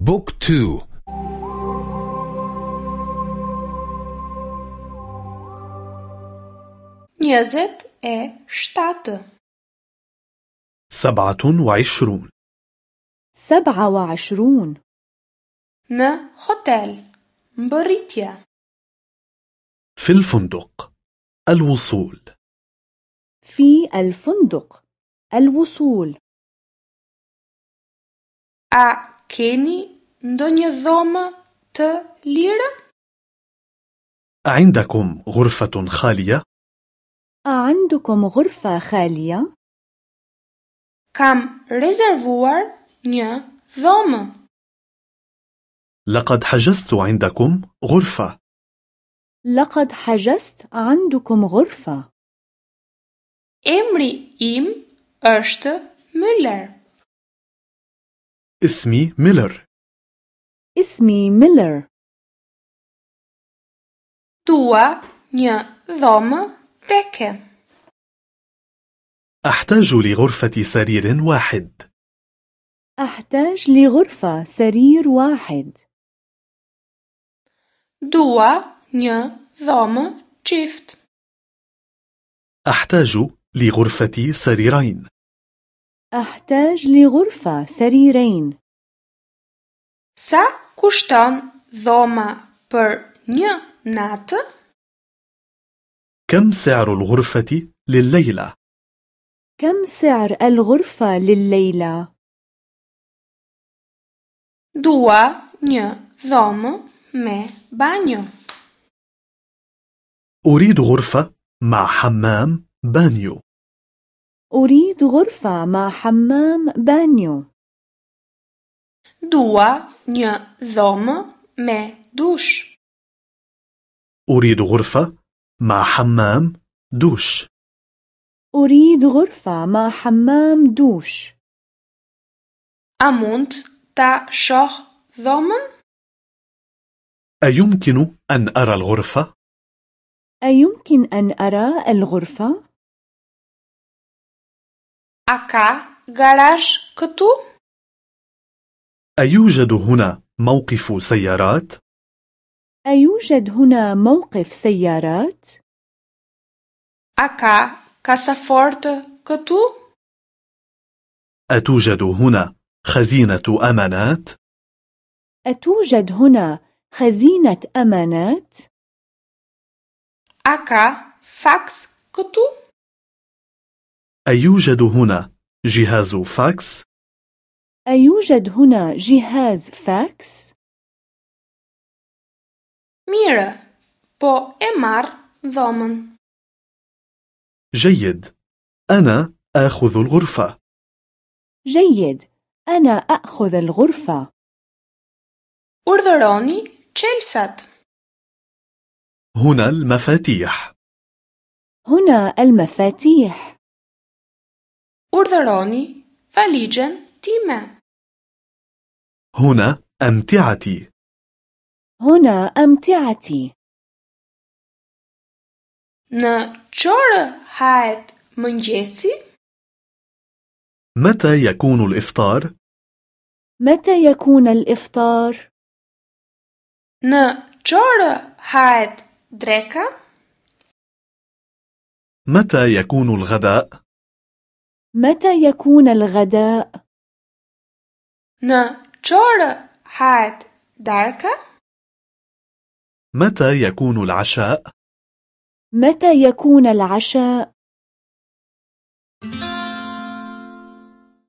بوك تو Njëzet e shtatë. سبعة وعشرون سبعة وعشرون Në hotel. Mbërritje. في الفندق الوصول في الفندق الوصول A keni ndonjë dhomë të lirë? عندكم غرفة خالية؟ أعندكم غرفة خالية؟ Kam rezervuar një dhomë. لقد حجزت عندكم غرفة لقد حجزت عندكم غرفة Emri im është Müller. اسمي ميلر. اسمي ميلر. Dua një dhomë teke. أحتاج لغرفة سرير واحد. أحتاج لغرفة سرير واحد. Dua një dhomë çift. أحتاج لغرفة سريرين. أحتاج لغرفة سريرين Sa kushton dhoma për një natë? كم سعر الغرفة لليلة؟ كم سعر الغرفة لليلة؟ Dua një dhomë me banjo. أريد غرفة مع حمام بانيو أريد غرفة مع حمام بانيو Dua një dhomë me dush. أريد غرفة مع حمام دوش أريد غرفة مع حمام دوش A mund ta shoh dhomën? أيمكن أن أرى الغرفة؟ أيمكن أن أرى الغرفة؟ Ka garazh këtu? أيوجد هنا موقف سيارات؟ أيوجد هنا موقف سيارات؟ Ka kasafortë këtu? أتوجد هنا خزينة أمانات؟ أتوجد هنا خزينة أمانات؟ Ka faks këtu? أيوجد هنا جهاز فاكس؟ أيوجد هنا جهاز فاكس؟ Mire, po e marr dhomën. جيد أنا آخذ الغرفة جيد أنا أخذ الغرفة Urdhëroni çelsat. هنا المفاتيح هنا المفاتيح Urdhëroni valixhen time. هنا أمتعتي هنا أمتعتي Në çore hahet mëngjesi? متى يكون الإفطار؟ متى يكون الإفطار؟ Në çore hahet dreka? متى يكون الغداء؟ متى يكون الغداء؟ Në çore hahet darka? متى يكون العشاء؟ متى يكون العشاء؟